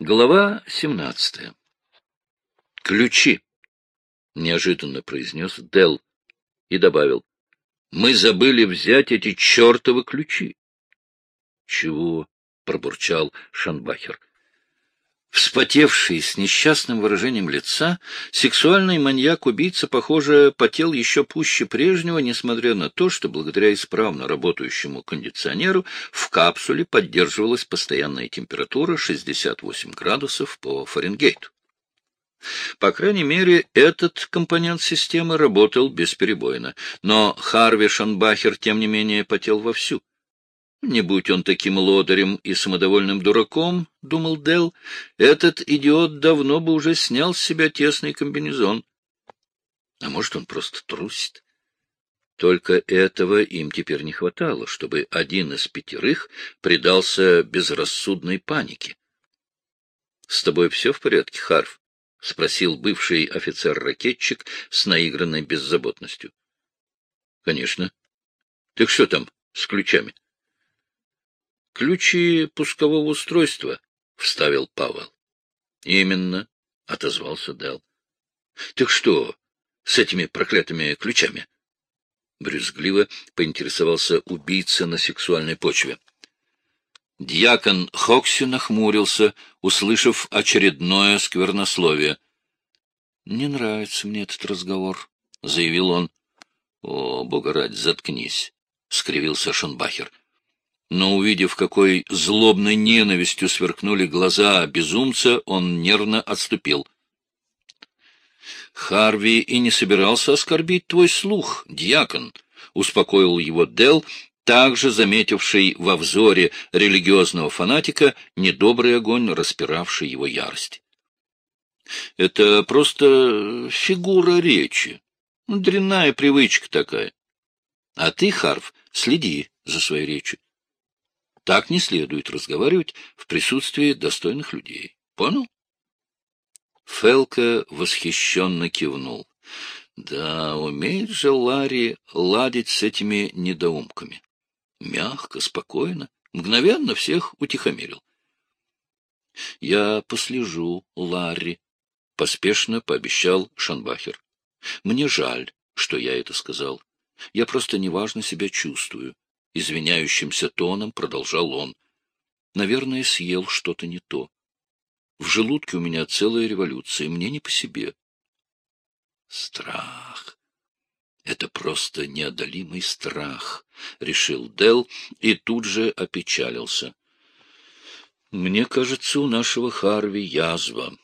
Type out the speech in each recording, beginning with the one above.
Глава семнадцатая. «Ключи!» — неожиданно произнес Дел и добавил. «Мы забыли взять эти чертовы ключи!» «Чего?» — пробурчал Шанбахер. Вспотевший, с несчастным выражением лица, сексуальный маньяк-убийца, похоже, потел еще пуще прежнего, несмотря на то, что благодаря исправно работающему кондиционеру в капсуле поддерживалась постоянная температура 68 градусов по Фаренгейту. По крайней мере, этот компонент системы работал бесперебойно, но Харви Шанбахер, тем не менее, потел вовсю. Не будь он таким лодырем и самодовольным дураком, — думал Дел, этот идиот давно бы уже снял с себя тесный комбинезон. А может, он просто трусит? Только этого им теперь не хватало, чтобы один из пятерых предался безрассудной панике. — С тобой все в порядке, Харф? — спросил бывший офицер-ракетчик с наигранной беззаботностью. — Конечно. — Так что там с ключами? —— Ключи пускового устройства, — вставил Павел. — Именно, — отозвался Дел. — Так что с этими проклятыми ключами? Брюзгливо поинтересовался убийца на сексуальной почве. Дьякон Хокси нахмурился, услышав очередное сквернословие. — Не нравится мне этот разговор, — заявил он. — О, бога ради, заткнись, — скривился Шонбахер но, увидев, какой злобной ненавистью сверкнули глаза безумца, он нервно отступил. «Харви и не собирался оскорбить твой слух, дьякон», — успокоил его Дел, также заметивший во взоре религиозного фанатика недобрый огонь, распиравший его ярость. «Это просто фигура речи, дрянная привычка такая. А ты, Харв, следи за своей речью. Так не следует разговаривать в присутствии достойных людей. Понял? Фелка восхищенно кивнул. Да, умеет же Ларри ладить с этими недоумками. Мягко, спокойно, мгновенно всех утихомирил. — Я послежу, Ларри, — поспешно пообещал Шанбахер. — Мне жаль, что я это сказал. Я просто неважно себя чувствую. — извиняющимся тоном продолжал он. Наверное, съел что-то не то. В желудке у меня целая революция, мне не по себе. Страх. Это просто неодолимый страх, — решил Дел и тут же опечалился. Мне кажется, у нашего Харви язва.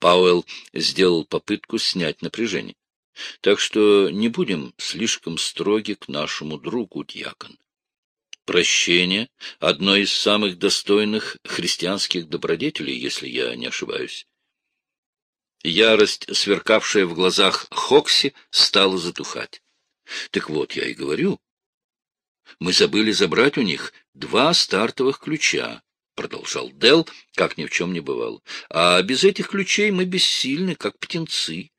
Пауэлл сделал попытку снять напряжение. Так что не будем слишком строги к нашему другу, дьякон. Прощение — одно из самых достойных христианских добродетелей, если я не ошибаюсь. Ярость, сверкавшая в глазах Хокси, стала затухать. Так вот, я и говорю. Мы забыли забрать у них два стартовых ключа, — продолжал Дел, как ни в чем не бывало. А без этих ключей мы бессильны, как птенцы.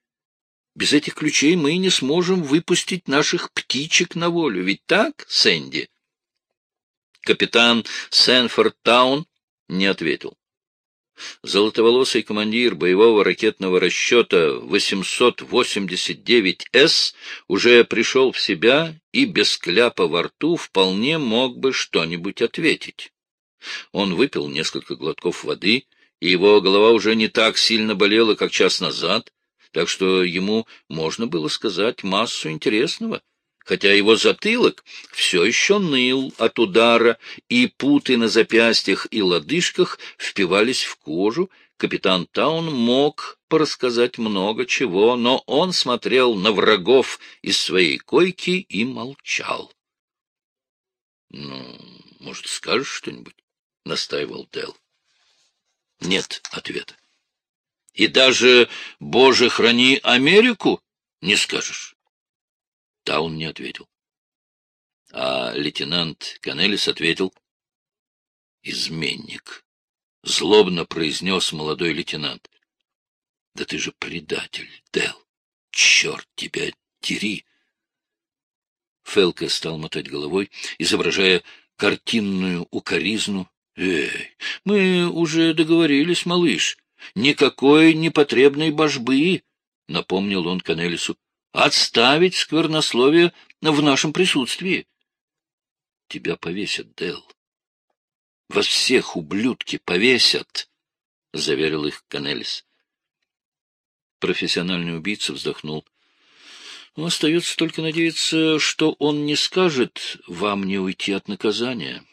Без этих ключей мы не сможем выпустить наших птичек на волю. Ведь так, Сэнди? Капитан Сенфорд Таун не ответил. Золотоволосый командир боевого ракетного расчета 889С уже пришел в себя и без кляпа во рту вполне мог бы что-нибудь ответить. Он выпил несколько глотков воды, и его голова уже не так сильно болела, как час назад, так что ему можно было сказать массу интересного, хотя его затылок все еще ныл от удара, и путы на запястьях и лодыжках впивались в кожу, капитан Таун мог порассказать много чего, но он смотрел на врагов из своей койки и молчал. — Ну, может, скажешь что-нибудь? — настаивал Дел. Нет ответа. И даже «Боже, храни Америку» не скажешь. Таун не ответил. А лейтенант Канелис ответил. «Изменник», — злобно произнес молодой лейтенант. «Да ты же предатель, Дел! Черт тебя дери!» Фелка стал мотать головой, изображая картинную укоризну. Эй, мы уже договорились, малыш. Никакой непотребной божбы, — напомнил он Канелису. — Отставить сквернословие в нашем присутствии. — Тебя повесят, Дел. Вас всех ублюдки повесят, — заверил их Канелис. Профессиональный убийца вздохнул. Ну, остается только надеяться, что он не скажет вам не уйти от наказания.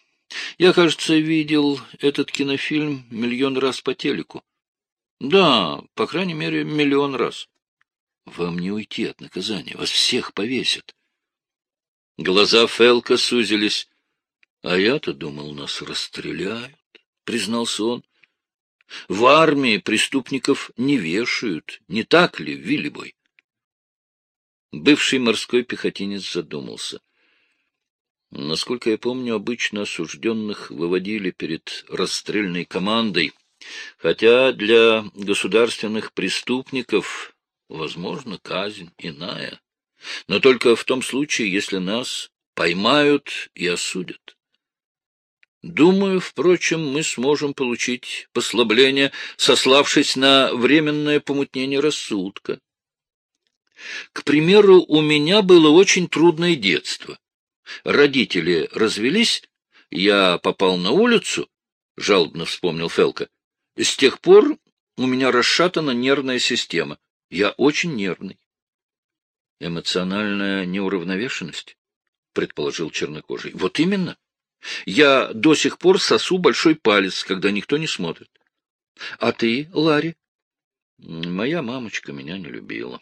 Я, кажется, видел этот кинофильм миллион раз по телеку. Да, по крайней мере, миллион раз. Вам не уйти от наказания, вас всех повесят. Глаза Фелка сузились. А я-то думал, нас расстреляют, признался он. В армии преступников не вешают, не так ли, Виллибой? Бывший морской пехотинец задумался. Насколько я помню, обычно осужденных выводили перед расстрельной командой, хотя для государственных преступников, возможно, казнь иная, но только в том случае, если нас поймают и осудят. Думаю, впрочем, мы сможем получить послабление, сославшись на временное помутнение рассудка. К примеру, у меня было очень трудное детство. Родители развелись, я попал на улицу, — жалобно вспомнил Фелка. С тех пор у меня расшатана нервная система. Я очень нервный. Эмоциональная неуравновешенность, — предположил чернокожий. Вот именно. Я до сих пор сосу большой палец, когда никто не смотрит. А ты, Ларри? Моя мамочка меня не любила.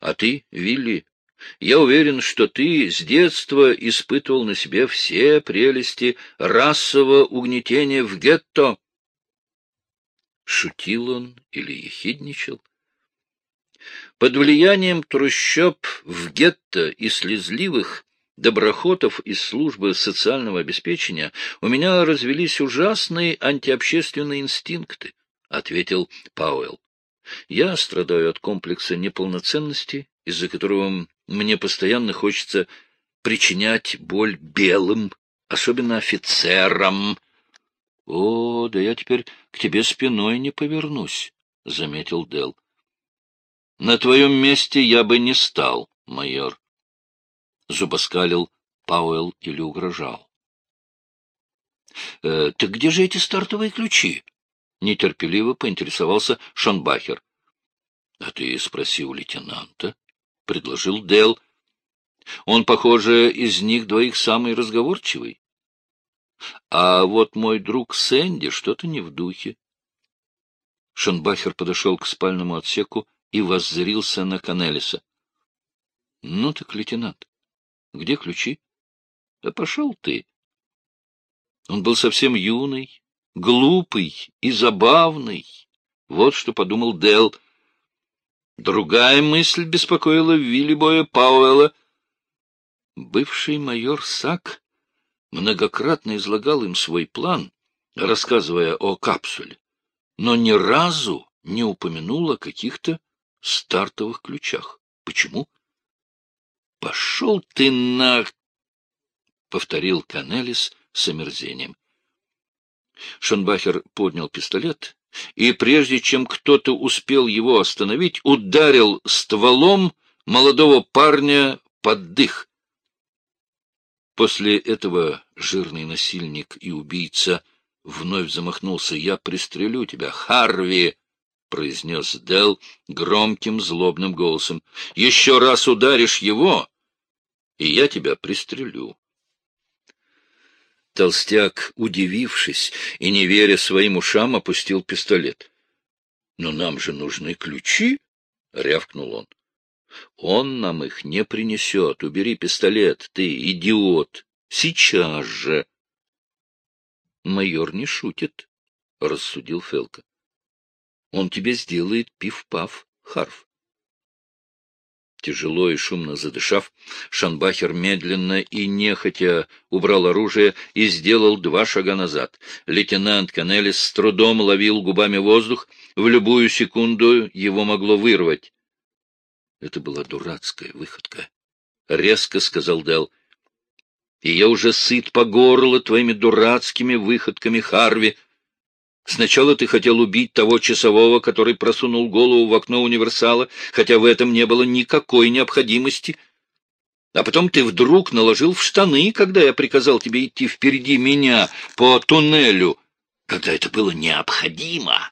А ты, Вилли, я уверен, что ты с детства испытывал на себе все прелести расового угнетения в гетто. Шутил он или ехидничал? Под влиянием трущоб в гетто и слезливых доброхотов из службы социального обеспечения у меня развелись ужасные антиобщественные инстинкты, — ответил Пауэлл. Я страдаю от комплекса неполноценности, из-за которого мне постоянно хочется причинять боль белым, особенно офицерам. — О, да я теперь к тебе спиной не повернусь, — заметил Дел. На твоем месте я бы не стал, майор. Зубоскалил Пауэлл или угрожал. «Э, — Так где же эти стартовые ключи? — нетерпеливо поинтересовался Шонбахер. — А ты спроси у лейтенанта, — предложил Дел. Он, похоже, из них двоих самый разговорчивый. А вот мой друг Сэнди что-то не в духе. Шонбахер подошел к спальному отсеку и воззрился на Канелиса. — Ну так, лейтенант, где ключи? — Да пошел ты. Он был совсем юный, глупый и забавный. Вот что подумал Дел. Другая мысль беспокоила Виллибоя Пауэлла. Бывший майор Сак многократно излагал им свой план, рассказывая о капсуле, но ни разу не упомянул о каких-то стартовых ключах. Почему? — Пошел ты на... — повторил Канелис с омерзением. Шонбахер поднял пистолет и, прежде чем кто-то успел его остановить, ударил стволом молодого парня под дых. После этого жирный насильник и убийца вновь замахнулся. «Я пристрелю тебя, Харви!» — произнес Дел громким злобным голосом. «Еще раз ударишь его, и я тебя пристрелю». Толстяк, удивившись и не веря своим ушам, опустил пистолет. — Но нам же нужны ключи, — рявкнул он. — Он нам их не принесет. Убери пистолет, ты идиот. Сейчас же. — Майор не шутит, — рассудил Фелка. — Он тебе сделает пиф-паф, Харф. Тяжело и шумно задышав, Шанбахер медленно и нехотя убрал оружие и сделал два шага назад. Лейтенант Канелис с трудом ловил губами воздух, в любую секунду его могло вырвать. Это была дурацкая выходка. Резко сказал Дел. И я уже сыт по горло твоими дурацкими выходками, Харви. Сначала ты хотел убить того часового, который просунул голову в окно универсала, хотя в этом не было никакой необходимости. А потом ты вдруг наложил в штаны, когда я приказал тебе идти впереди меня по туннелю, когда это было необходимо.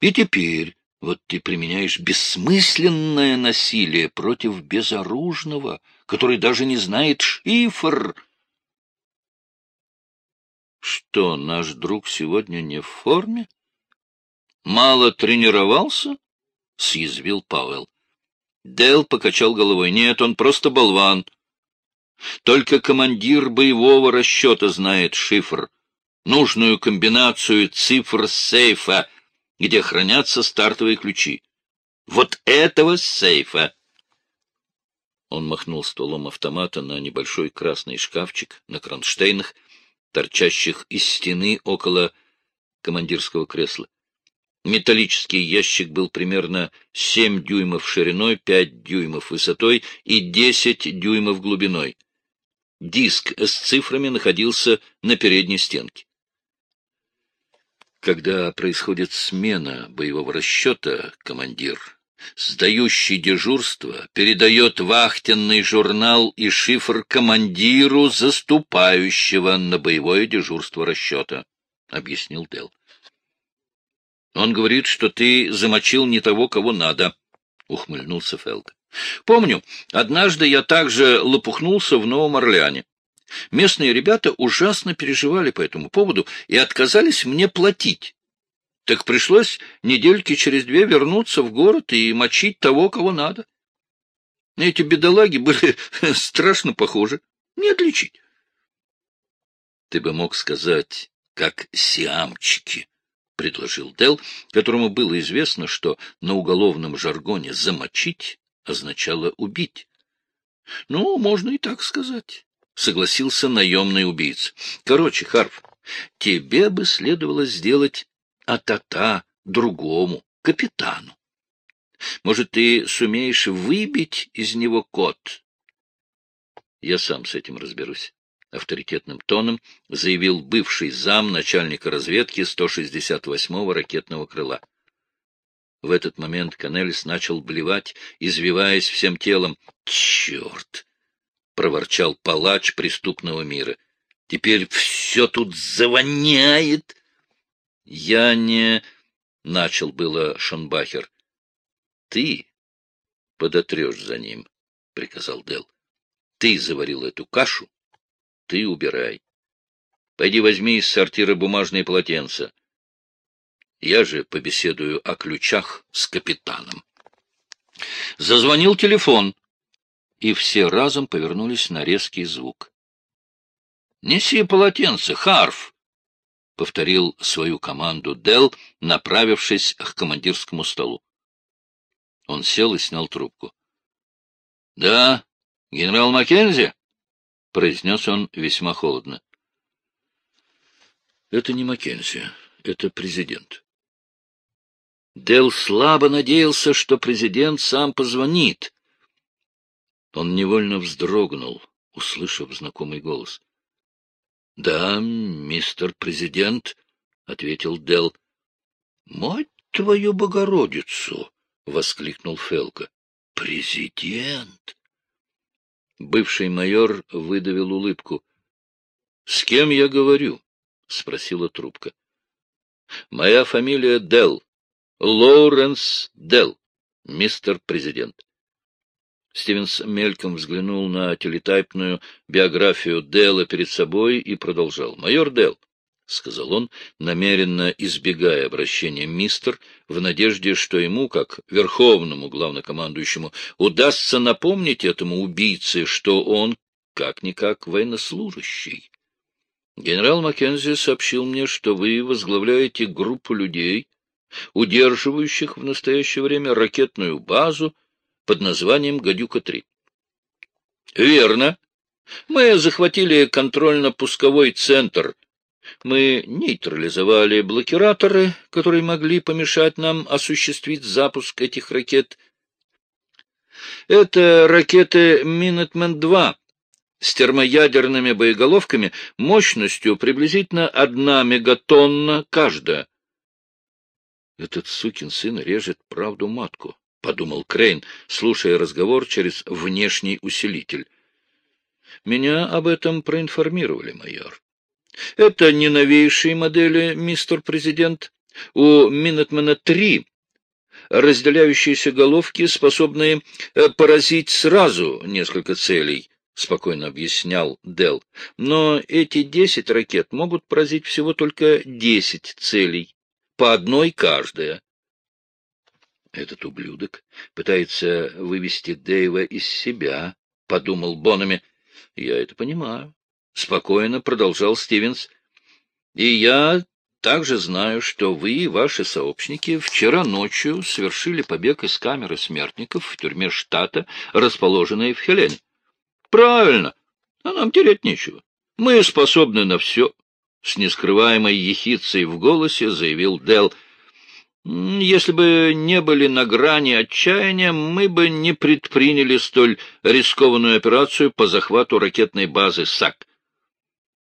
И теперь вот ты применяешь бессмысленное насилие против безоружного, который даже не знает шифр. Что, наш друг сегодня не в форме? Мало тренировался? — съязвил Пауэлл. Дэл покачал головой. Нет, он просто болван. Только командир боевого расчета знает шифр, нужную комбинацию цифр сейфа, где хранятся стартовые ключи. Вот этого сейфа! Он махнул стволом автомата на небольшой красный шкафчик на кронштейнах, торчащих из стены около командирского кресла. Металлический ящик был примерно 7 дюймов шириной, 5 дюймов высотой и 10 дюймов глубиной. Диск с цифрами находился на передней стенке. Когда происходит смена боевого расчета, командир, сдающий дежурство, передает вахтенный журнал и шифр командиру, заступающего на боевое дежурство расчета, — объяснил Дел. Он говорит, что ты замочил не того, кого надо, — ухмыльнулся Фелк. Помню, однажды я также лопухнулся в Новом Орлеане. Местные ребята ужасно переживали по этому поводу и отказались мне платить. Так пришлось недельки через две вернуться в город и мочить того, кого надо. Эти бедолаги были страшно похожи. Не отличить. Ты бы мог сказать, как сиамчики, — предложил Дел, которому было известно, что на уголовном жаргоне «замочить» означало «убить». — Ну, можно и так сказать. — согласился наемный убийца. — Короче, Харф, тебе бы следовало сделать а-та-та другому, капитану. Может, ты сумеешь выбить из него код? — Я сам с этим разберусь. Авторитетным тоном заявил бывший зам начальника разведки 168-го ракетного крыла. В этот момент Канелис начал блевать, извиваясь всем телом. «Черт!» — проворчал палач преступного мира. — Теперь все тут завоняет. — Я не... — начал было Шонбахер. — Ты подотрешь за ним, — приказал Дел. Ты заварил эту кашу, ты убирай. Пойди возьми из сортира бумажные полотенца. Я же побеседую о ключах с капитаном. Зазвонил телефон и все разом повернулись на резкий звук. — Неси полотенце, Харф! — повторил свою команду Дел, направившись к командирскому столу. Он сел и снял трубку. — Да, генерал Маккензи? — произнес он весьма холодно. — Это не Маккензи, это президент. Дел слабо надеялся, что президент сам позвонит, он невольно вздрогнул, услышав знакомый голос. — Да, мистер президент, — ответил Дел. Мать твою Богородицу! — воскликнул Фелка. — Президент! Бывший майор выдавил улыбку. — С кем я говорю? — спросила трубка. — Моя фамилия Дел. Лоуренс Дел, мистер президент. Стивенс мельком взглянул на телетайпную биографию Делла перед собой и продолжал. «Майор Делл», — сказал он, намеренно избегая обращения «мистер», в надежде, что ему, как верховному главнокомандующему, удастся напомнить этому убийце, что он, как-никак, военнослужащий. Генерал Маккензи сообщил мне, что вы возглавляете группу людей, удерживающих в настоящее время ракетную базу, под названием «Гадюка-3». Верно. Мы захватили контрольно-пусковой центр. Мы нейтрализовали блокираторы, которые могли помешать нам осуществить запуск этих ракет. Это ракеты «Минутмен-2» с термоядерными боеголовками мощностью приблизительно одна мегатонна каждая. Этот сукин сын режет правду матку, — подумал Крейн, слушая разговор через внешний усилитель. Меня об этом проинформировали, майор. Это не новейшие модели, мистер президент. У Минетмена три разделяющиеся головки, способные э, поразить сразу несколько целей, — спокойно объяснял Дел. Но эти десять ракет могут поразить всего только десять целей, по одной каждая. Этот ублюдок пытается вывести Дэйва из себя, — подумал Бонами. — Я это понимаю. Спокойно продолжал Стивенс. — И я также знаю, что вы и ваши сообщники вчера ночью совершили побег из камеры смертников в тюрьме штата, расположенной в Хелене. — Правильно. А нам терять нечего. Мы способны на все. С нескрываемой ехицей в голосе заявил Дел. Если бы не были на грани отчаяния, мы бы не предприняли столь рискованную операцию по захвату ракетной базы САК.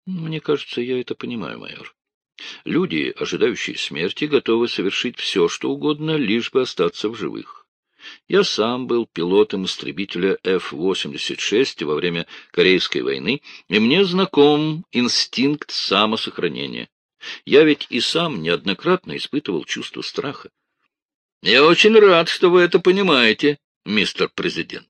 Мне кажется, я это понимаю, майор. Люди, ожидающие смерти, готовы совершить все, что угодно, лишь бы остаться в живых. Я сам был пилотом истребителя F-86 во время Корейской войны, и мне знаком инстинкт самосохранения. Я ведь и сам неоднократно испытывал чувство страха. Я очень рад, что вы это понимаете, мистер президент.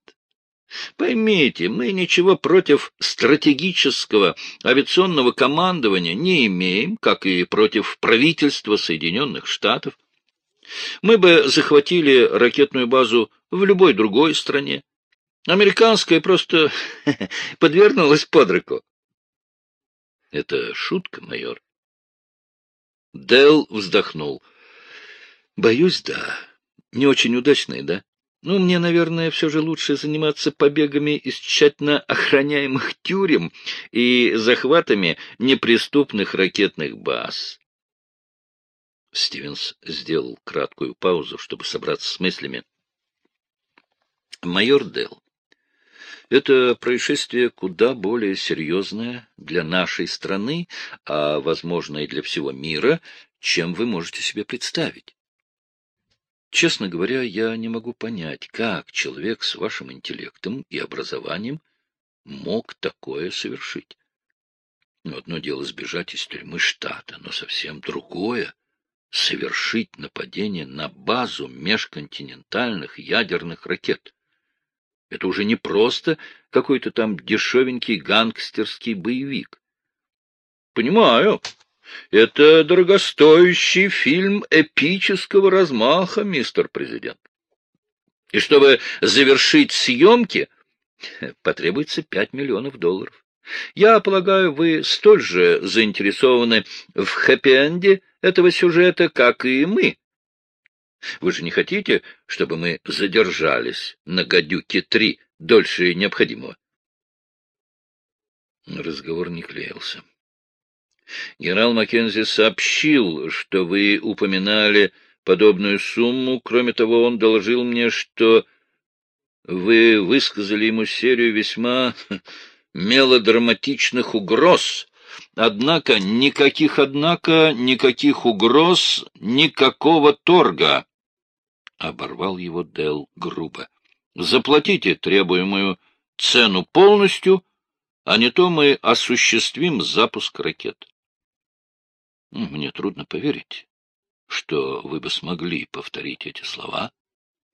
Поймите, мы ничего против стратегического авиационного командования не имеем, как и против правительства Соединенных Штатов. Мы бы захватили ракетную базу в любой другой стране. Американская просто подвернулась под руку. Это шутка, майор. Дел вздохнул. Боюсь, да. Не очень удачная, да? Ну, мне, наверное, все же лучше заниматься побегами из тщательно охраняемых тюрем и захватами неприступных ракетных баз. Стивенс сделал краткую паузу, чтобы собраться с мыслями. Майор Делл, это происшествие куда более серьезное для нашей страны, а, возможно, и для всего мира, чем вы можете себе представить. Честно говоря, я не могу понять, как человек с вашим интеллектом и образованием мог такое совершить. Но одно дело сбежать из тюрьмы штата, но совсем другое — совершить нападение на базу межконтинентальных ядерных ракет. Это уже не просто какой-то там дешевенький гангстерский боевик. Понимаю, это дорогостоящий фильм эпического размаха, мистер президент. И чтобы завершить съемки, потребуется пять миллионов долларов. Я полагаю, вы столь же заинтересованы в хэппи-энде этого сюжета, как и мы. Вы же не хотите, чтобы мы задержались на «Гадюке-3» дольше необходимого? Разговор не клеился. Генерал Маккензи сообщил, что вы упоминали подобную сумму. Кроме того, он доложил мне, что вы высказали ему серию весьма мелодраматичных угроз. Однако никаких, однако, никаких угроз, никакого торга. Оборвал его Дел грубо. Заплатите требуемую цену полностью, а не то мы осуществим запуск ракет. Мне трудно поверить, что вы бы смогли повторить эти слова,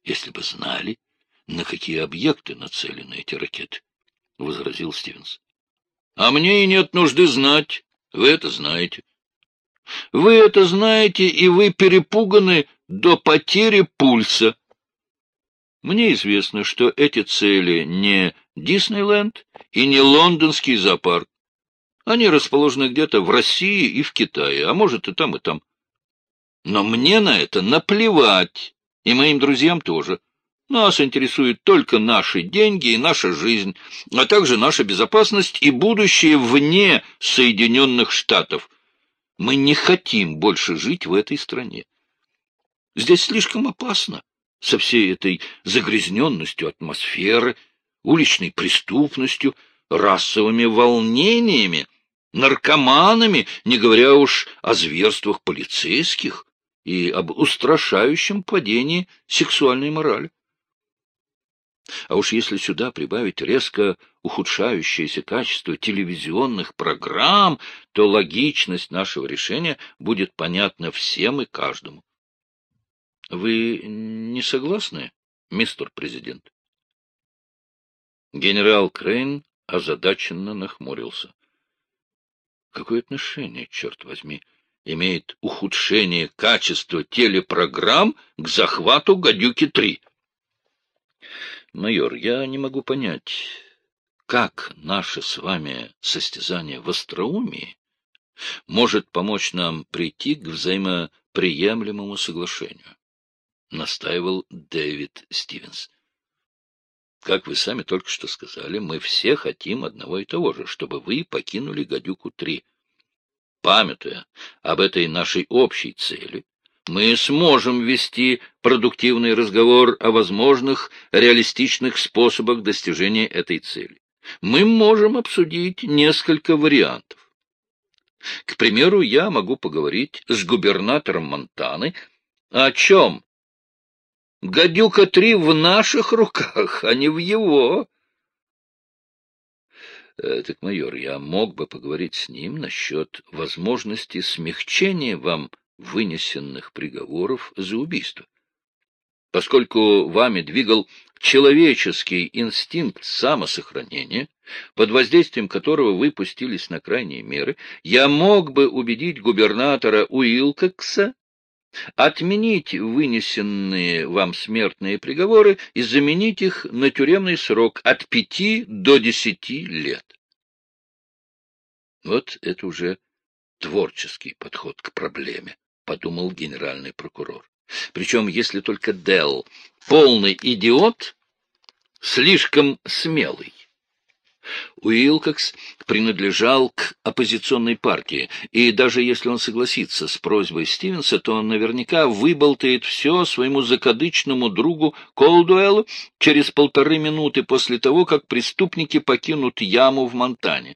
если бы знали, на какие объекты нацелены эти ракеты, — возразил Стивенс. — А мне и нет нужды знать. Вы это знаете. Вы это знаете, и вы перепуганы до потери пульса. Мне известно, что эти цели не Диснейленд и не лондонский зоопарк. Они расположены где-то в России и в Китае, а может и там, и там. Но мне на это наплевать, и моим друзьям тоже. Нас интересуют только наши деньги и наша жизнь, а также наша безопасность и будущее вне Соединенных Штатов. Мы не хотим больше жить в этой стране. Здесь слишком опасно со всей этой загрязненностью атмосферы, уличной преступностью, расовыми волнениями, наркоманами, не говоря уж о зверствах полицейских и об устрашающем падении сексуальной морали. А уж если сюда прибавить резко ухудшающееся качество телевизионных программ, то логичность нашего решения будет понятна всем и каждому. Вы не согласны, мистер президент? Генерал Крейн озадаченно нахмурился. Какое отношение, черт возьми, имеет ухудшение качества телепрограмм к захвату «Гадюки-3»? Майор, я не могу понять, как наше с вами состязание в остроумии может помочь нам прийти к взаимоприемлемому соглашению, — настаивал Дэвид Стивенс. Как вы сами только что сказали, мы все хотим одного и того же, чтобы вы покинули «Гадюку-3». Памятуя об этой нашей общей цели, мы сможем вести продуктивный разговор о возможных реалистичных способах достижения этой цели. Мы можем обсудить несколько вариантов. К примеру, я могу поговорить с губернатором Монтаны о чем? Гадюка-3 в наших руках, а не в его. Э, так, майор, я мог бы поговорить с ним насчет возможности смягчения вам вынесенных приговоров за убийство. Поскольку вами двигал человеческий инстинкт самосохранения, под воздействием которого вы пустились на крайние меры, я мог бы убедить губернатора Уилкокса отменить вынесенные вам смертные приговоры и заменить их на тюремный срок от пяти до десяти лет. Вот это уже творческий подход к проблеме. — подумал генеральный прокурор. Причем, если только Делл полный идиот, слишком смелый. Уилкокс принадлежал к оппозиционной партии, и даже если он согласится с просьбой Стивенса, то он наверняка выболтает все своему закадычному другу Колдуэллу через полторы минуты после того, как преступники покинут яму в Монтане.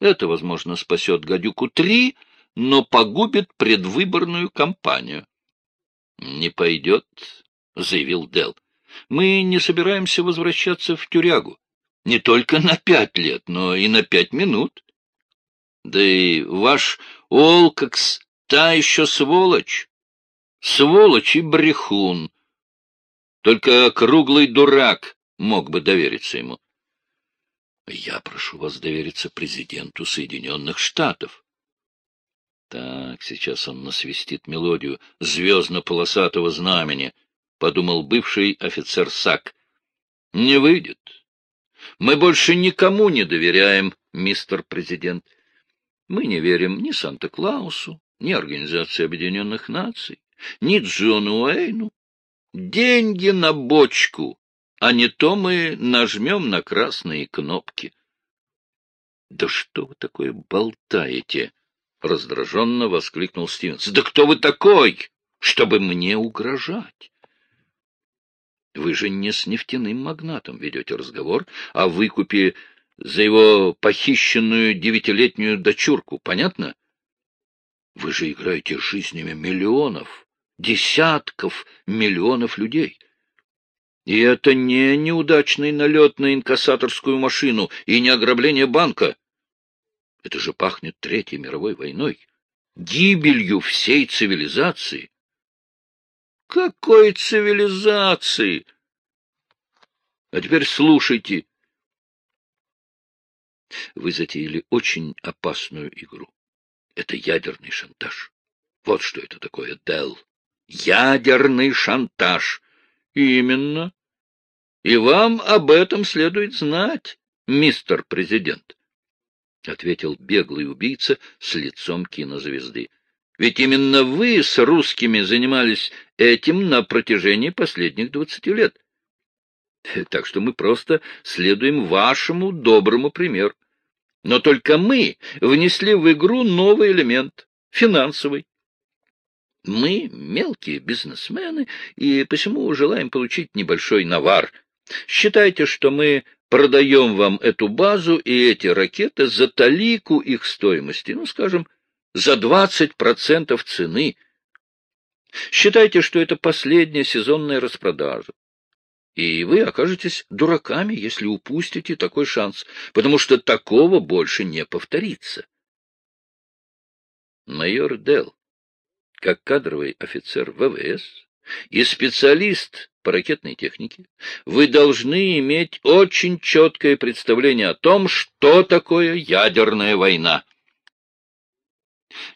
Это, возможно, спасет гадюку три, но погубит предвыборную кампанию. — Не пойдет, — заявил Дел. Мы не собираемся возвращаться в тюрягу. Не только на пять лет, но и на пять минут. Да и ваш Олкокс та еще сволочь. Сволочь и брехун. Только круглый дурак мог бы довериться ему. Я прошу вас довериться президенту Соединенных Штатов. Так, сейчас он насвистит мелодию звездно-полосатого знамени, — подумал бывший офицер САК. — Не выйдет. Мы больше никому не доверяем, мистер президент. Мы не верим ни Санта-Клаусу, ни Организации Объединенных Наций, ни Джону Уэйну. Деньги на бочку, а не то мы нажмем на красные кнопки. — Да что вы такое болтаете? — раздраженно воскликнул Стивенс. — Да кто вы такой, чтобы мне угрожать? Вы же не с нефтяным магнатом ведете разговор о выкупе за его похищенную девятилетнюю дочурку, понятно? Вы же играете жизнями миллионов, десятков миллионов людей. И это не неудачный налет на инкассаторскую машину и не ограбление банка. Это же пахнет Третьей мировой войной, гибелью всей цивилизации. Какой цивилизации? А теперь слушайте. Вы затеяли очень опасную игру. Это ядерный шантаж. Вот что это такое, Дел. Ядерный шантаж. Именно. И вам об этом следует знать, мистер президент. — ответил беглый убийца с лицом кинозвезды. — Ведь именно вы с русскими занимались этим на протяжении последних двадцати лет. Так что мы просто следуем вашему доброму примеру. Но только мы внесли в игру новый элемент — финансовый. Мы мелкие бизнесмены и посему желаем получить небольшой навар. Считайте, что мы продаем вам эту базу и эти ракеты за талику их стоимости, ну, скажем, за 20% цены. Считайте, что это последняя сезонная распродажа. И вы окажетесь дураками, если упустите такой шанс, потому что такого больше не повторится. Майор Дел, как кадровый офицер ВВС и специалист по ракетной технике, вы должны иметь очень четкое представление о том, что такое ядерная война.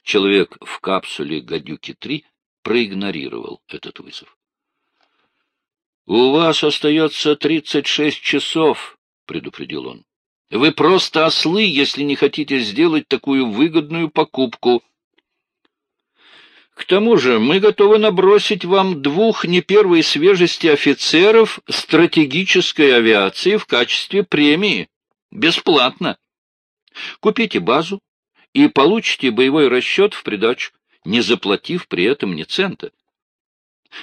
Человек в капсуле «Гадюки-3» проигнорировал этот вызов. — У вас остается тридцать шесть часов, — предупредил он. — Вы просто ослы, если не хотите сделать такую выгодную покупку. К тому же мы готовы набросить вам двух не первой свежести офицеров стратегической авиации в качестве премии. Бесплатно. Купите базу и получите боевой расчет в придачу, не заплатив при этом ни цента.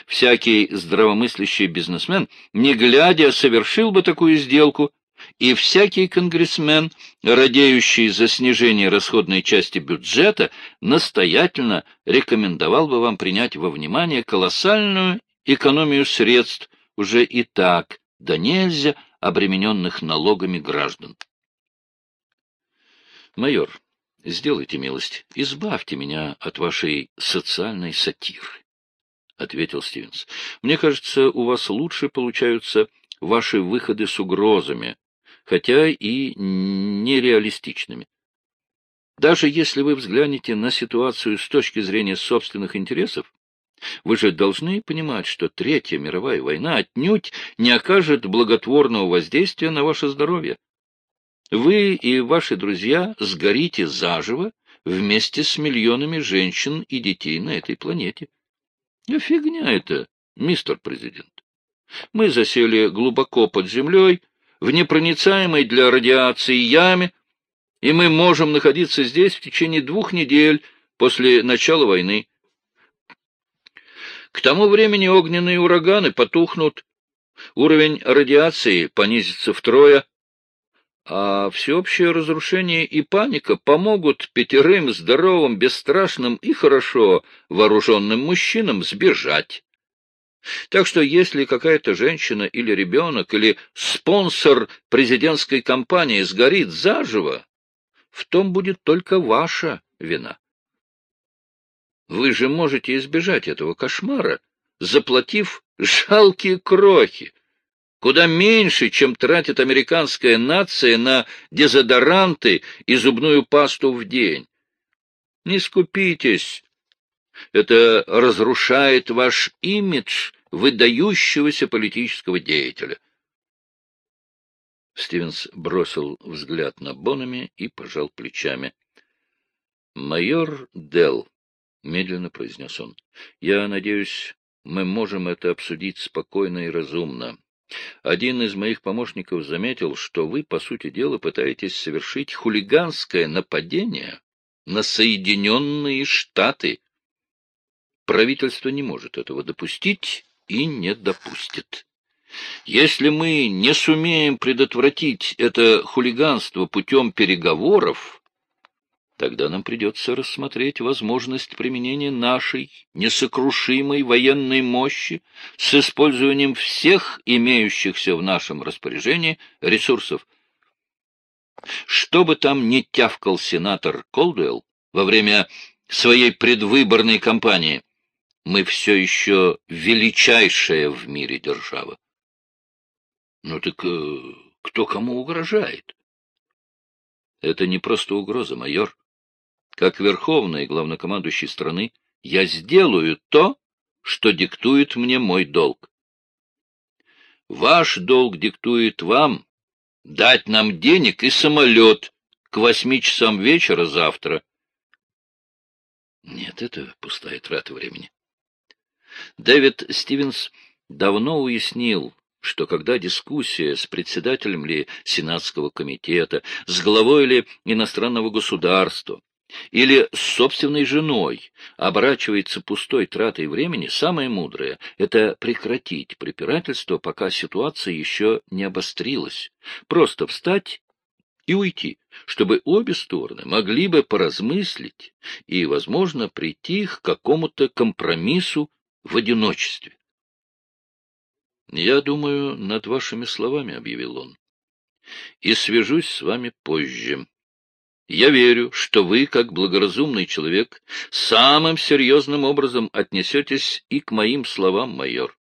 Всякий здравомыслящий бизнесмен, не глядя, совершил бы такую сделку, и всякий конгрессмен, радеющий за снижение расходной части бюджета, настоятельно рекомендовал бы вам принять во внимание колоссальную экономию средств, уже и так, да нельзя, обремененных налогами граждан. Майор, сделайте милость, избавьте меня от вашей социальной сатиры. — ответил Стивенс. — Мне кажется, у вас лучше получаются ваши выходы с угрозами, хотя и нереалистичными. Даже если вы взглянете на ситуацию с точки зрения собственных интересов, вы же должны понимать, что Третья мировая война отнюдь не окажет благотворного воздействия на ваше здоровье. Вы и ваши друзья сгорите заживо вместе с миллионами женщин и детей на этой планете. Ну, фигня это, мистер президент. Мы засели глубоко под землей, в непроницаемой для радиации яме, и мы можем находиться здесь в течение двух недель после начала войны. К тому времени огненные ураганы потухнут, уровень радиации понизится втрое, а всеобщее разрушение и паника помогут пятерым здоровым, бесстрашным и хорошо вооруженным мужчинам сбежать. Так что если какая-то женщина или ребенок или спонсор президентской кампании сгорит заживо, в том будет только ваша вина. Вы же можете избежать этого кошмара, заплатив жалкие крохи, куда меньше, чем тратит американская нация на дезодоранты и зубную пасту в день. Не скупитесь. Это разрушает ваш имидж выдающегося политического деятеля. Стивенс бросил взгляд на Бонами и пожал плечами. — Майор Делл, — медленно произнес он, — я надеюсь, мы можем это обсудить спокойно и разумно. Один из моих помощников заметил, что вы, по сути дела, пытаетесь совершить хулиганское нападение на Соединенные Штаты. Правительство не может этого допустить и не допустит. Если мы не сумеем предотвратить это хулиганство путем переговоров, Тогда нам придется рассмотреть возможность применения нашей несокрушимой военной мощи с использованием всех имеющихся в нашем распоряжении ресурсов. Что бы там ни тявкал сенатор Колдуэлл во время своей предвыборной кампании, мы все еще величайшая в мире держава. Ну так э, кто кому угрожает? Это не просто угроза, майор. Как верховный главнокомандующий страны, я сделаю то, что диктует мне мой долг. Ваш долг диктует вам дать нам денег и самолет к восьми часам вечера завтра. Нет, это пустая трата времени. Дэвид Стивенс давно уяснил, что когда дискуссия с председателем ли Сенатского комитета, с главой ли иностранного государства, или с собственной женой оборачивается пустой тратой времени, самое мудрое — это прекратить препирательство, пока ситуация еще не обострилась. Просто встать и уйти, чтобы обе стороны могли бы поразмыслить и, возможно, прийти к какому-то компромиссу в одиночестве. «Я думаю над вашими словами», — объявил он, — «и свяжусь с вами позже». Я верю, что вы, как благоразумный человек, самым серьезным образом отнесетесь и к моим словам, майор.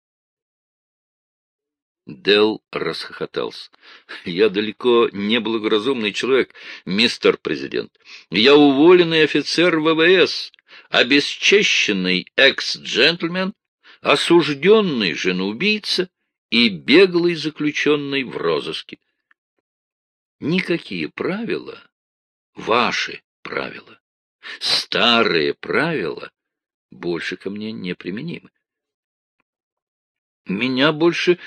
Дел расхохотался. — Я далеко не благоразумный человек, мистер президент. Я уволенный офицер ВВС, обесчещенный экс-джентльмен, осужденный женоубийца и беглый заключенный в розыске. Никакие правила ваши правила. Старые правила больше ко мне не применимы. Меня больше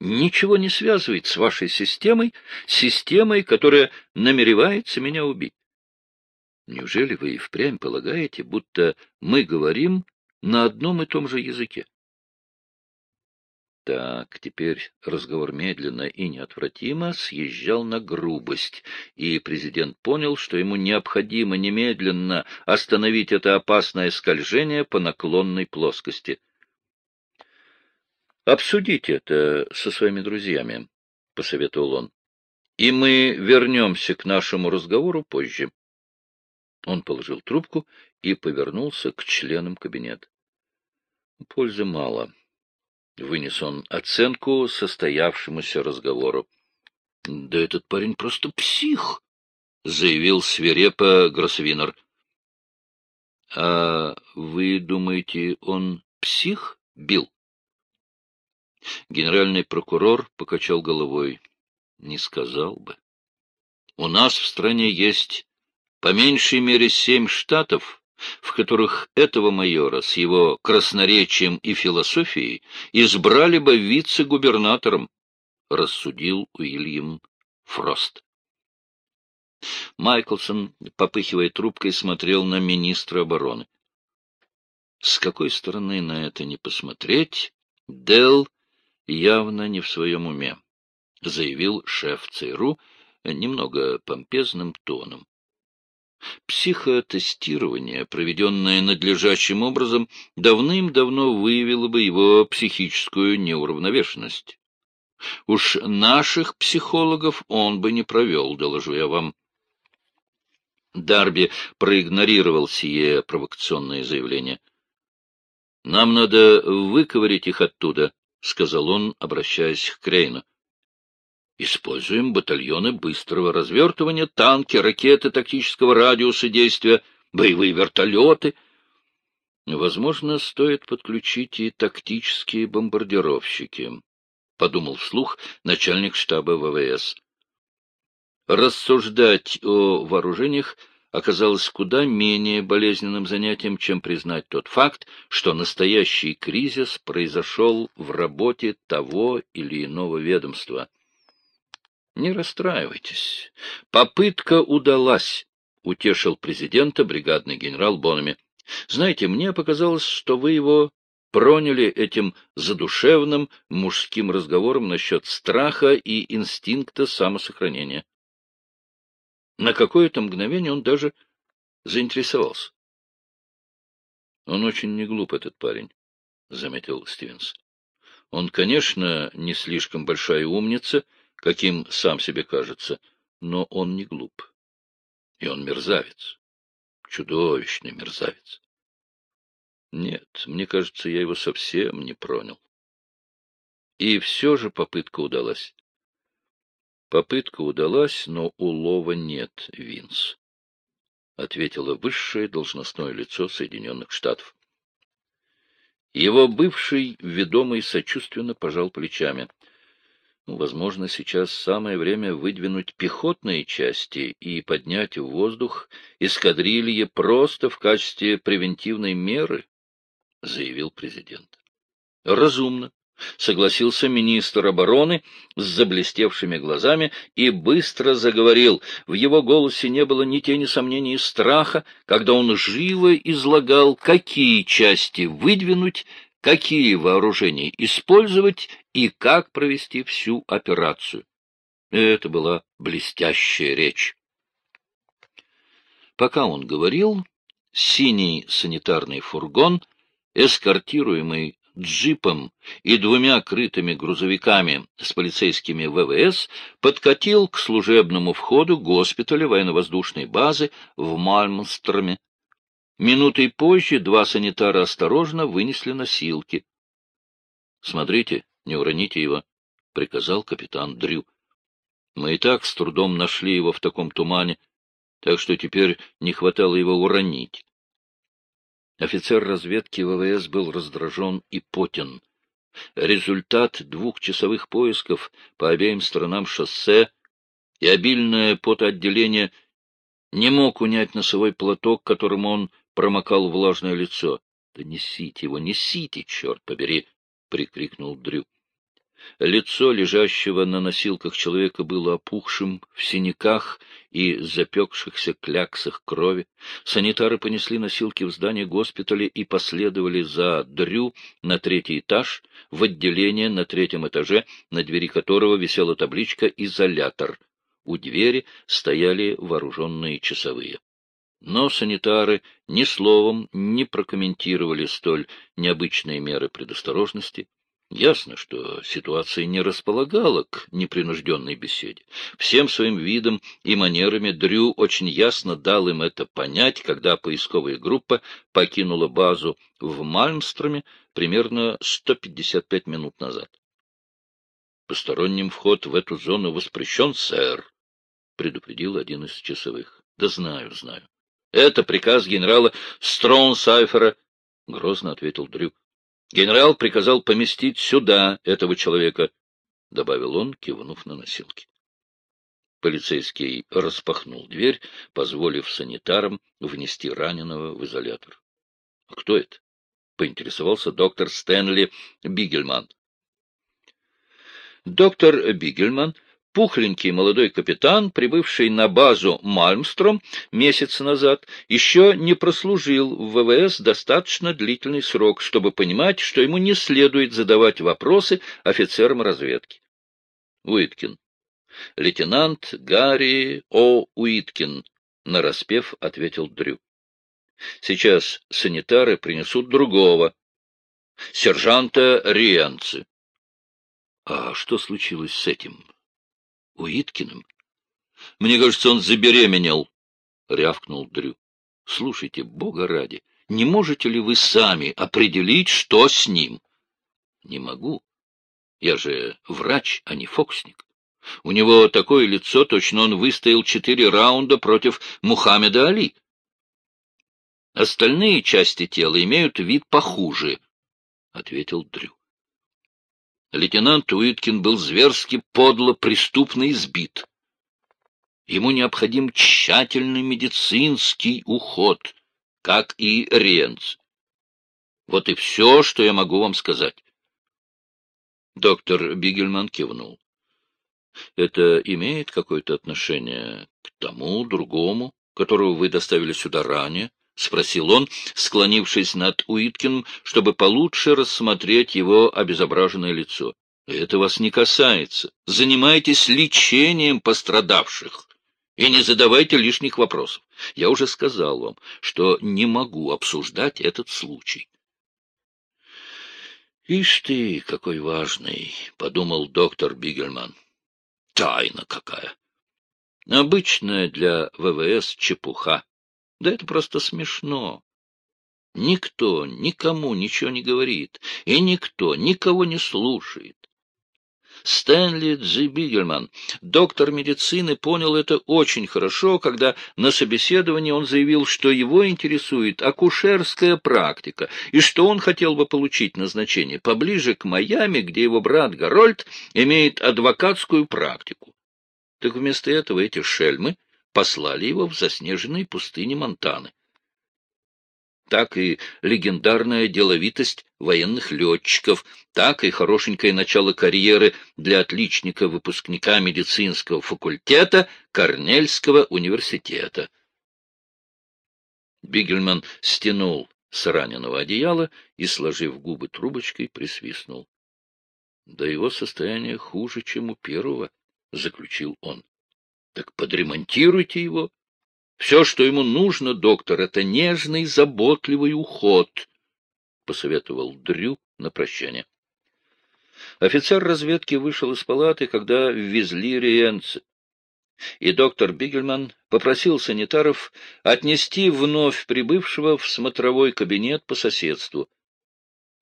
ничего не связывает с вашей системой, системой, которая намеревается меня убить. Неужели вы и впрямь полагаете, будто мы говорим на одном и том же языке? Так, теперь разговор медленно и неотвратимо съезжал на грубость, и президент понял, что ему необходимо немедленно остановить это опасное скольжение по наклонной плоскости. «Обсудите это со своими друзьями», — посоветовал он, — «и мы вернемся к нашему разговору позже». Он положил трубку и повернулся к членам кабинета. Пользы мало. Вынес он оценку состоявшемуся разговору. — Да этот парень просто псих! — заявил свирепо Гроссвинер. — А вы думаете, он псих, Бил? Генеральный прокурор покачал головой. Не сказал бы. У нас в стране есть по меньшей мере семь штатов, в которых этого майора с его красноречием и философией избрали бы вице-губернатором, рассудил Уильям Фрост. Майклсон, попыхивая трубкой, смотрел на министра обороны. С какой стороны на это не посмотреть, Дел явно не в своем уме, заявил шеф ЦРУ немного помпезным тоном. Психотестирование, проведенное надлежащим образом, давным-давно выявило бы его психическую неуравновешенность. Уж наших психологов он бы не провел, доложу я вам. Дарби проигнорировал сие провокационное заявление. — Нам надо выковырить их оттуда, — сказал он, обращаясь к Крейну. Используем батальоны быстрого развертывания, танки, ракеты тактического радиуса действия, боевые вертолеты. Возможно, стоит подключить и тактические бомбардировщики, — подумал вслух начальник штаба ВВС. Рассуждать о вооружениях оказалось куда менее болезненным занятием, чем признать тот факт, что настоящий кризис произошел в работе того или иного ведомства. Не расстраивайтесь. Попытка удалась, — утешил президента бригадный генерал Бонами. Знаете, мне показалось, что вы его проняли этим задушевным мужским разговором насчет страха и инстинкта самосохранения. На какое-то мгновение он даже заинтересовался. — Он очень не глуп, этот парень, — заметил Стивенс. — Он, конечно, не слишком большая умница, — каким сам себе кажется, но он не глуп. И он мерзавец, чудовищный мерзавец. Нет, мне кажется, я его совсем не пронял. И все же попытка удалась. Попытка удалась, но улова нет, Винс, — ответило высшее должностное лицо Соединенных Штатов. Его бывший ведомый сочувственно пожал плечами. Ну, возможно, сейчас самое время выдвинуть пехотные части и поднять в воздух эскадрильи просто в качестве превентивной меры, — заявил президент. Разумно, — согласился министр обороны с заблестевшими глазами и быстро заговорил. В его голосе не было ни тени сомнений и страха, когда он живо излагал, какие части выдвинуть, какие вооружения использовать и как провести всю операцию. Это была блестящая речь. Пока он говорил, синий санитарный фургон, эскортируемый джипом и двумя крытыми грузовиками с полицейскими ВВС подкатил к служебному входу госпиталя военно-воздушной базы в Мальмстроме. Минутой позже два санитара осторожно вынесли носилки. — Смотрите, не уроните его, — приказал капитан Дрю. — Мы и так с трудом нашли его в таком тумане, так что теперь не хватало его уронить. Офицер разведки ВВС был раздражен и потен. Результат двухчасовых поисков по обеим сторонам шоссе и обильное потоотделение не мог унять носовой платок, которым он промокал влажное лицо. — Да несите его, несите, черт побери! — прикрикнул Дрю. Лицо лежащего на носилках человека было опухшим в синяках и запекшихся кляксах крови. Санитары понесли носилки в здание госпиталя и последовали за Дрю на третий этаж, в отделение на третьем этаже, на двери которого висела табличка «Изолятор». У двери стояли вооруженные часовые. Но санитары ни словом не прокомментировали столь необычные меры предосторожности. Ясно, что ситуация не располагала к непринужденной беседе. Всем своим видом и манерами Дрю очень ясно дал им это понять, когда поисковая группа покинула базу в Мальмстроме примерно 155 минут назад. «Посторонним вход в эту зону воспрещен, сэр», — предупредил один из часовых. «Да знаю, знаю. Это приказ генерала Строунсайфера», — грозно ответил Дрю. Генерал приказал поместить сюда этого человека, — добавил он, кивнув на носилки. Полицейский распахнул дверь, позволив санитарам внести раненого в изолятор. — А кто это? — поинтересовался доктор Стэнли Бигельман. Доктор Бигельман пухленький молодой капитан, прибывший на базу Мальмстром месяц назад, еще не прослужил в ВВС достаточно длительный срок, чтобы понимать, что ему не следует задавать вопросы офицерам разведки. Уиткин. Лейтенант Гарри О. Уиткин, нараспев ответил Дрю. Сейчас санитары принесут другого, сержанта Рианцы. А что случилось с этим Уиткиным? Мне кажется, он забеременел, — рявкнул Дрю. — Слушайте, бога ради, не можете ли вы сами определить, что с ним? — Не могу. Я же врач, а не фокусник. У него такое лицо, точно он выстоял четыре раунда против Мухаммеда Али. Остальные части тела имеют вид похуже, — ответил Дрю. Лейтенант Уиткин был зверски, подло, преступно избит. Ему необходим тщательный медицинский уход, как и Ренц. Вот и все, что я могу вам сказать. Доктор Бигельман кивнул. Это имеет какое-то отношение к тому, другому, которого вы доставили сюда ранее? — спросил он, склонившись над Уиткиным, чтобы получше рассмотреть его обезображенное лицо. — Это вас не касается. Занимайтесь лечением пострадавших и не задавайте лишних вопросов. Я уже сказал вам, что не могу обсуждать этот случай. — Ишь ты, какой важный, — подумал доктор Бигельман. — Тайна какая! Обычная для ВВС чепуха. Да это просто смешно. Никто никому ничего не говорит, и никто никого не слушает. Стэнли Джи Бигельман, доктор медицины, понял это очень хорошо, когда на собеседовании он заявил, что его интересует акушерская практика, и что он хотел бы получить назначение поближе к Майами, где его брат Гарольд имеет адвокатскую практику. Так вместо этого эти шельмы послали его в заснеженные пустыни Монтаны. так и легендарная деловитость военных летчиков, так и хорошенькое начало карьеры для отличника-выпускника медицинского факультета Корнельского университета. Бигельман стянул с раненого одеяла и, сложив губы трубочкой, присвистнул. — Да его состояние хуже, чем у первого, — заключил он. — Так подремонтируйте его. Все, что ему нужно, доктор, — это нежный, заботливый уход, — посоветовал Дрю на прощание. Офицер разведки вышел из палаты, когда ввезли Риенце и доктор Бигельман попросил санитаров отнести вновь прибывшего в смотровой кабинет по соседству.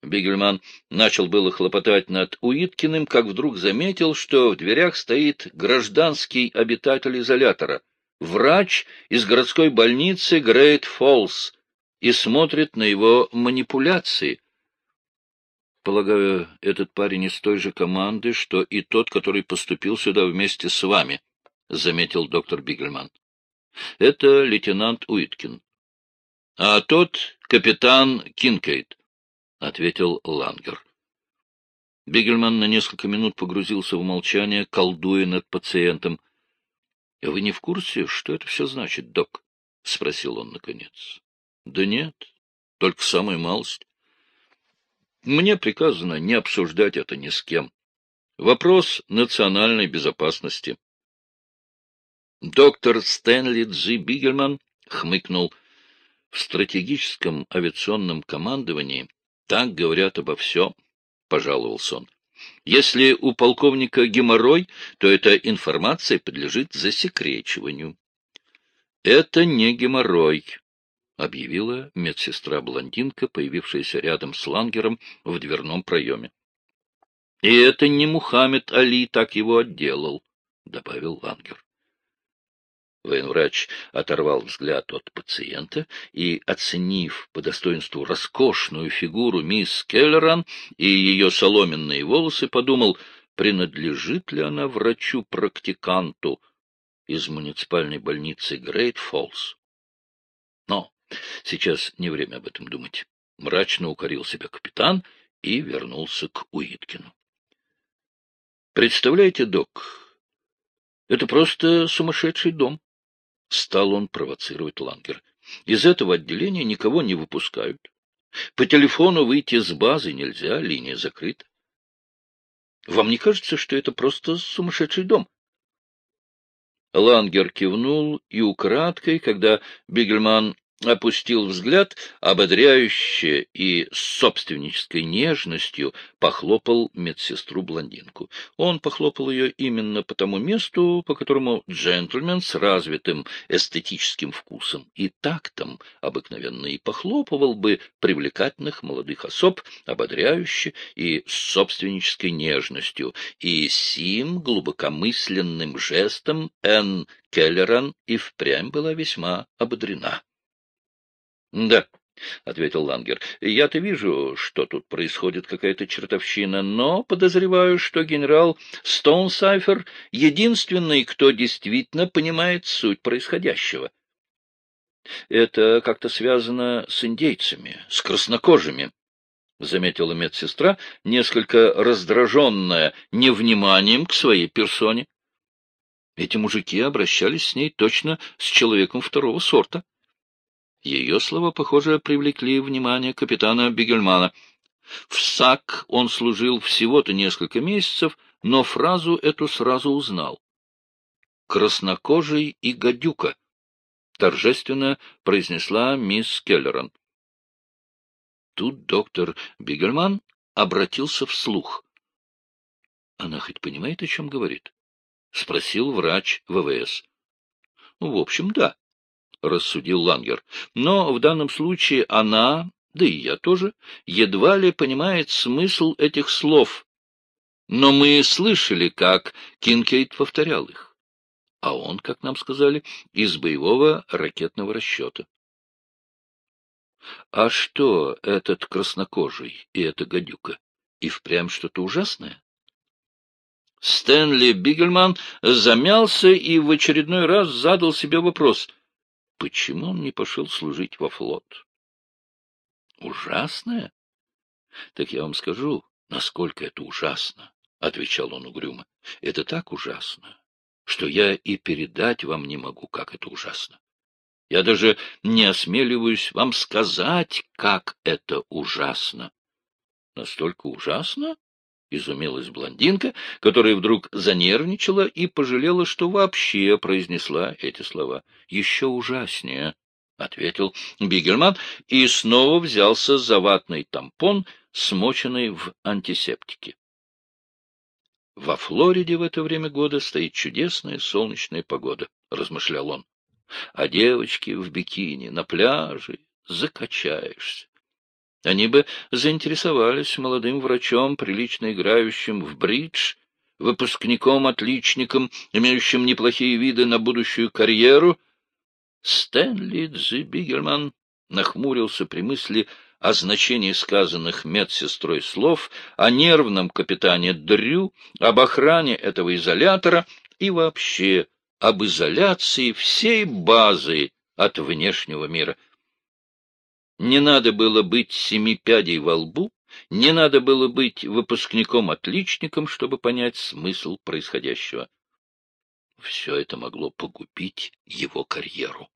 Бигельман начал было хлопотать над Уиткиным, как вдруг заметил, что в дверях стоит гражданский обитатель изолятора, врач из городской больницы Грейт Фоллс, и смотрит на его манипуляции. Полагаю, этот парень из той же команды, что и тот, который поступил сюда вместе с вами, — заметил доктор Бигельман. — Это лейтенант Уиткин. — А тот — капитан Кинкейт, — ответил Лангер. Бигельман на несколько минут погрузился в молчание, колдуя над пациентом. — Вы не в курсе, что это все значит, док? — спросил он наконец. — Да нет, только самая малость. Мне приказано не обсуждать это ни с кем. Вопрос национальной безопасности. Доктор Стэнли Джи Бигельман хмыкнул. В стратегическом авиационном командовании так говорят обо всем, — пожаловался он. Если у полковника геморрой, то эта информация подлежит засекречиванию. — Это не геморрой, — объявила медсестра-блондинка, появившаяся рядом с Лангером в дверном проеме. — И это не Мухаммед Али так его отделал, — добавил Лангер. Военврач оторвал взгляд от пациента и, оценив по достоинству роскошную фигуру мисс Келлеран и ее соломенные волосы, подумал, принадлежит ли она врачу-практиканту из муниципальной больницы Грейт Фоллс. Но сейчас не время об этом думать. Мрачно укорил себя капитан и вернулся к Уиткину. Представляете, док, это просто сумасшедший дом. Стал он провоцировать Лангер. Из этого отделения никого не выпускают. По телефону выйти с базы нельзя, линия закрыта. Вам не кажется, что это просто сумасшедший дом? Лангер кивнул и украдкой, когда Бигельман опустил взгляд, ободряюще и с собственнической нежностью похлопал медсестру-блондинку. Он похлопал ее именно по тому месту, по которому джентльмен с развитым эстетическим вкусом и тактом обыкновенно и похлопывал бы привлекательных молодых особ ободряюще и с собственнической нежностью, и сим глубокомысленным жестом Энн Келлеран и впрямь была весьма ободрена. — Да, — ответил Лангер. — Я-то вижу, что тут происходит какая-то чертовщина, но подозреваю, что генерал Стоунсайфер — единственный, кто действительно понимает суть происходящего. Это как-то связано с индейцами, с краснокожими, — заметила медсестра, несколько раздраженная невниманием к своей персоне. Эти мужики обращались с ней точно с человеком второго сорта. Ее слова, похоже, привлекли внимание капитана Бигельмана. В САК он служил всего-то несколько месяцев, но фразу эту сразу узнал. «Краснокожий и гадюка», — торжественно произнесла мисс Келлерон. Тут доктор Бигельман обратился вслух. — Она хоть понимает, о чем говорит? — спросил врач ВВС. — Ну, в общем, да. — рассудил Лангер. — Но в данном случае она, да и я тоже, едва ли понимает смысл этих слов. Но мы слышали, как Кинкейт повторял их. А он, как нам сказали, из боевого ракетного расчета. А что этот краснокожий и эта гадюка? И впрямь что-то ужасное? Стэнли Бигельман замялся и в очередной раз задал себе вопрос — почему он не пошел служить во флот? Ужасное? Так я вам скажу, насколько это ужасно, — отвечал он угрюмо. Это так ужасно, что я и передать вам не могу, как это ужасно. Я даже не осмеливаюсь вам сказать, как это ужасно. Настолько ужасно? — изумилась блондинка, которая вдруг занервничала и пожалела, что вообще произнесла эти слова. — Еще ужаснее, — ответил Бигельман и снова взялся за ватный тампон, смоченный в антисептике. Во Флориде в это время года стоит чудесная солнечная погода, — размышлял он. А девочки в бикини на пляже закачаешься. Они бы заинтересовались молодым врачом, прилично играющим в бридж, выпускником-отличником, имеющим неплохие виды на будущую карьеру. Стэнли Джи Бигельман нахмурился при мысли о значении сказанных медсестрой слов, о нервном капитане Дрю, об охране этого изолятора и вообще об изоляции всей базы от внешнего мира. Не надо было быть семи пядей во лбу, не надо было быть выпускником-отличником, чтобы понять смысл происходящего. Все это могло погубить его карьеру.